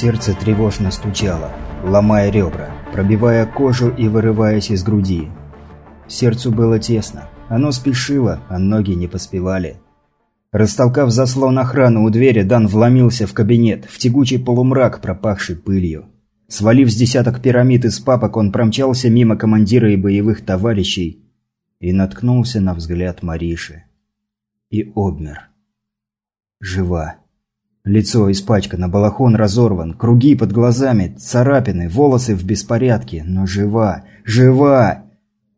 Сердце тревожно стучало, ломая ребра, пробивая кожу и вырываясь из груди. Сердцу было тесно. Оно спешило, а ноги не поспевали. Растолкав заслон охраны у двери, Дан вломился в кабинет, в тягучий полумрак, пропахший пылью. Свалив с десяток пирамид из папок, он промчался мимо командира и боевых товарищей и наткнулся на взгляд Мариши. И обмер. Жива. Лицо испачкано, балахон разорван, круги под глазами, царапины, волосы в беспорядке, но жива, жива!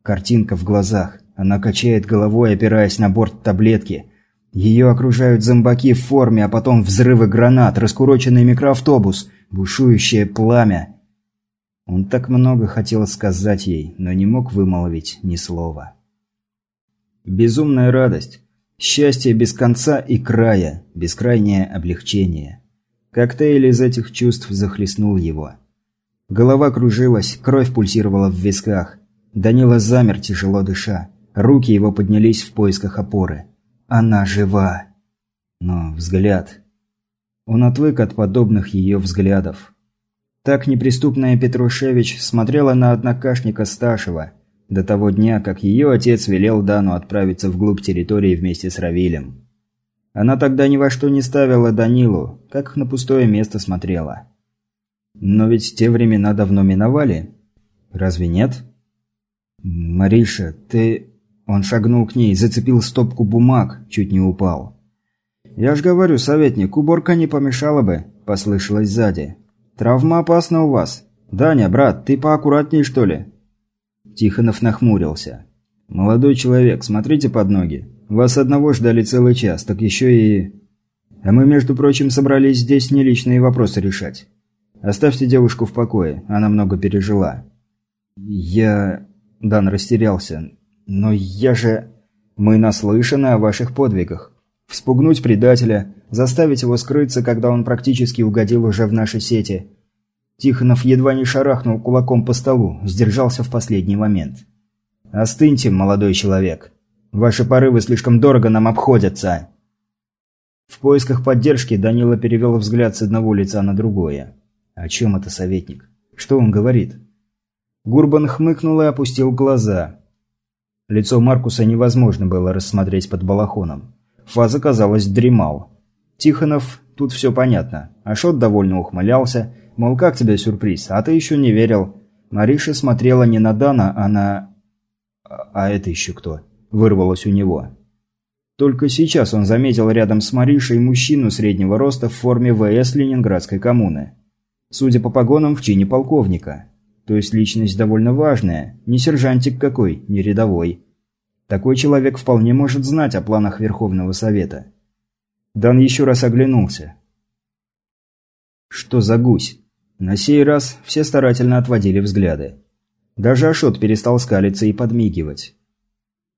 Картинка в глазах. Она качает головой, опираясь на борт таблетки. Ее окружают зомбаки в форме, а потом взрывы гранат, раскуроченный микроавтобус, бушующее пламя. Он так много хотел сказать ей, но не мог вымолвить ни слова. Безумная радость. Счастье без конца и края, бескрайнее облегчение. Коктейль из этих чувств захлестнул его. Голова кружилась, кровь пульсировала в висках. Данила замер, тяжело дыша. Руки его поднялись в поисках опоры. Она жива. Но взгляд... Он отвык от подобных ее взглядов. Так неприступная Петрушевич смотрела на однокашника Сташева – до того дня, как ее отец велел Дану отправиться вглубь территории вместе с Равилем. Она тогда ни во что не ставила Данилу, как на пустое место смотрела. Но ведь те времена давно миновали. Разве нет? «Мариша, ты...» Он шагнул к ней, зацепил стопку бумаг, чуть не упал. «Я ж говорю, советник, уборка не помешала бы», – послышалось сзади. «Травма опасна у вас. Даня, брат, ты поаккуратней, что ли?» Тихонов нахмурился. «Молодой человек, смотрите под ноги. Вас одного ждали целый час, так еще и... А мы, между прочим, собрались здесь не личные вопросы решать. Оставьте девушку в покое, она много пережила». «Я...» Дан растерялся. «Но я же...» «Мы наслышаны о ваших подвигах. Вспугнуть предателя, заставить его скрыться, когда он практически угодил уже в наши сети, Тихонов едва не шарахнул кулаком по столу, сдержался в последний момент. «Остыньте, молодой человек. Ваши порывы слишком дорого нам обходятся». В поисках поддержки Данила перевел взгляд с одного лица на другое. «О чем это советник? Что он говорит?» Гурбан хмыкнул и опустил глаза. Лицо Маркуса невозможно было рассмотреть под балахоном. Фаза, казалось, дремал. Тихонов, тут все понятно. Ашот довольно ухмылялся, Мол, как тебе сюрприз? А ты еще не верил. Мариша смотрела не на Дана, а на... А это еще кто? Вырвалось у него. Только сейчас он заметил рядом с Маришей мужчину среднего роста в форме ВС Ленинградской коммуны. Судя по погонам, в чине полковника. То есть личность довольно важная. Не сержантик какой, не рядовой. Такой человек вполне может знать о планах Верховного Совета. Дан еще раз оглянулся. Что за гусь? На сей раз все старательно отводили взгляды. Даже Ашот перестал скалиться и подмигивать.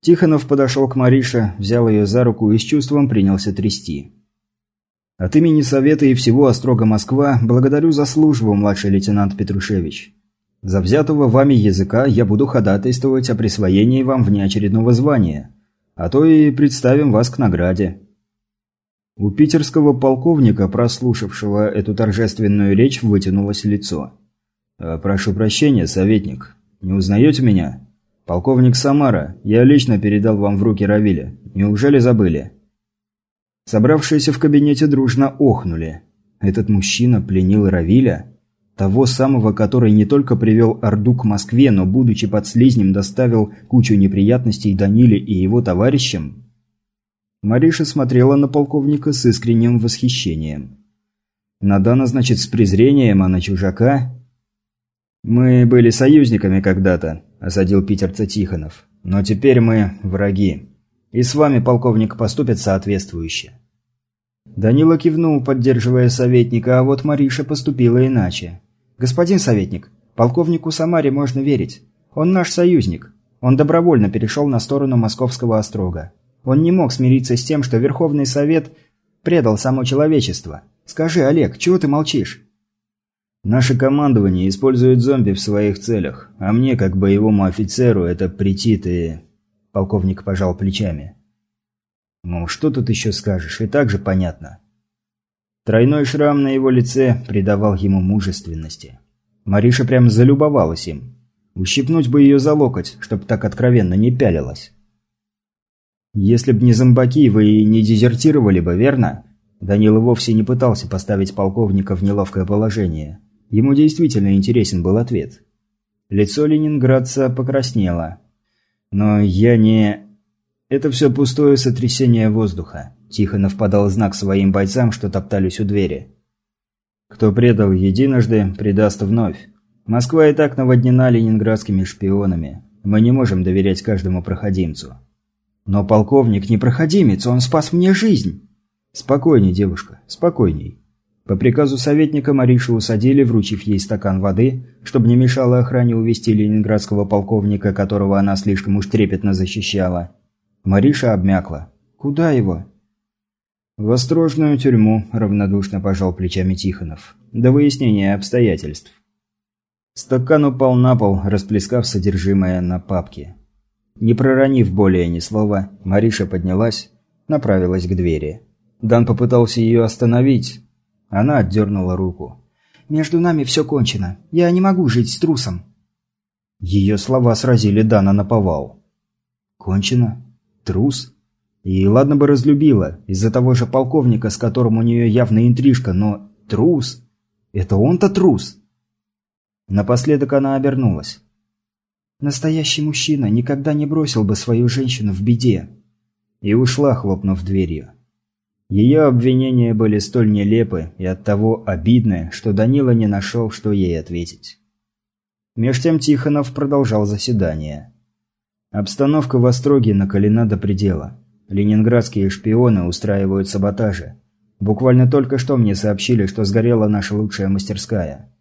Тихонов подошел к Марише, взял ее за руку и с чувством принялся трясти. «От имени Совета и всего Острога Москва благодарю за службу, младший лейтенант Петрушевич. За взятого вами языка я буду ходатайствовать о присвоении вам внеочередного звания, а то и представим вас к награде». У питерского полковника, прослушавшего эту торжественную речь, вытянулось лицо. «Э, «Прошу прощения, советник. Не узнаете меня? Полковник Самара. Я лично передал вам в руки Равиля. Неужели забыли?» Собравшиеся в кабинете дружно охнули. Этот мужчина пленил Равиля? Того самого, который не только привел Орду к Москве, но, будучи под слизнем, доставил кучу неприятностей Даниле и его товарищам? Мариша смотрела на полковника с искренним восхищением. На Дана, значит, с презрением, а на чужака... «Мы были союзниками когда-то», – осадил питерца Тихонов. «Но теперь мы враги. И с вами, полковник, поступит соответствующе». Данила кивнул, поддерживая советника, а вот Мариша поступила иначе. «Господин советник, полковнику Самаре можно верить. Он наш союзник. Он добровольно перешел на сторону московского острога. Он не мог смириться с тем, что Верховный Совет предал само человечество. Скажи, Олег, чего ты молчишь? Наше командование использует зомби в своих целях, а мне, как боевому офицеру, это претит и... Полковник пожал плечами. Ну, что тут еще скажешь, и так же понятно. Тройной шрам на его лице придавал ему мужественности. Мариша прям залюбовалась им. Ущипнуть бы ее за локоть, чтоб так откровенно не пялилась. «Если б не зомбаки, вы не дезертировали бы, верно?» Данила вовсе не пытался поставить полковника в неловкое положение. Ему действительно интересен был ответ. Лицо ленинградца покраснело. «Но я не...» «Это все пустое сотрясение воздуха», – Тихонов подал знак своим бойцам, что топтались у двери. «Кто предал единожды, предаст вновь. Москва и так наводнена ленинградскими шпионами. Мы не можем доверять каждому проходимцу». «Но полковник не проходимец, он спас мне жизнь!» «Спокойней, девушка, спокойней». По приказу советника Маришу усадили, вручив ей стакан воды, чтобы не мешало охране увести ленинградского полковника, которого она слишком уж трепетно защищала. Мариша обмякла. «Куда его?» «В острожную тюрьму», – равнодушно пожал плечами Тихонов. «До выяснения обстоятельств». Стакан упал на пол, расплескав содержимое на папке. Не проронив более ни слова, Мариша поднялась, направилась к двери. Дан попытался ее остановить. Она отдернула руку. «Между нами все кончено. Я не могу жить с трусом». Ее слова сразили Дана на повал. «Кончено? Трус? И ладно бы разлюбила, из-за того же полковника, с которым у нее явно интрижка, но трус? Это он-то трус? Напоследок она обернулась. Настоящий мужчина никогда не бросил бы свою женщину в беде. И ушла, хлопнув дверью. Ее обвинения были столь нелепы и оттого обидны, что Данила не нашел, что ей ответить. Меж тем Тихонов продолжал заседание. Обстановка в Остроге накалена до предела. Ленинградские шпионы устраивают саботажи. Буквально только что мне сообщили, что сгорела наша лучшая мастерская.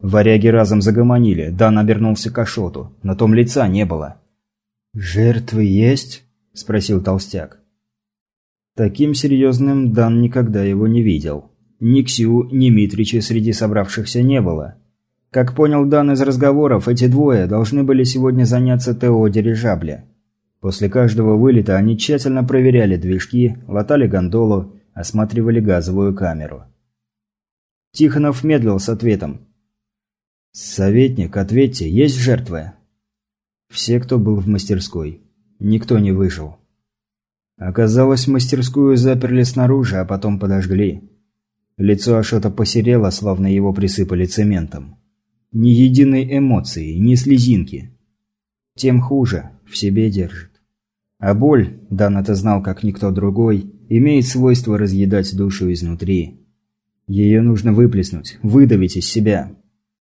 Варяги разом загомонили, Дан обернулся к Ашоту, на том лица не было. «Жертвы есть?» – спросил толстяк. Таким серьезным Дан никогда его не видел. Ни Ксю, ни Митрича среди собравшихся не было. Как понял Дан из разговоров, эти двое должны были сегодня заняться ТО дирижабля. После каждого вылета они тщательно проверяли движки, латали гондолу, осматривали газовую камеру. Тихонов медлил с ответом. «Советник, ответьте, есть жертвы?» Все, кто был в мастерской. Никто не выжил. Оказалось, мастерскую заперли снаружи, а потом подожгли. Лицо Ашота посерело, словно его присыпали цементом. Ни единой эмоции, ни слезинки. Тем хуже, в себе держит. А боль, Дан это знал как никто другой, имеет свойство разъедать душу изнутри. Ее нужно выплеснуть, выдавить из себя.